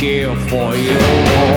cheer for you.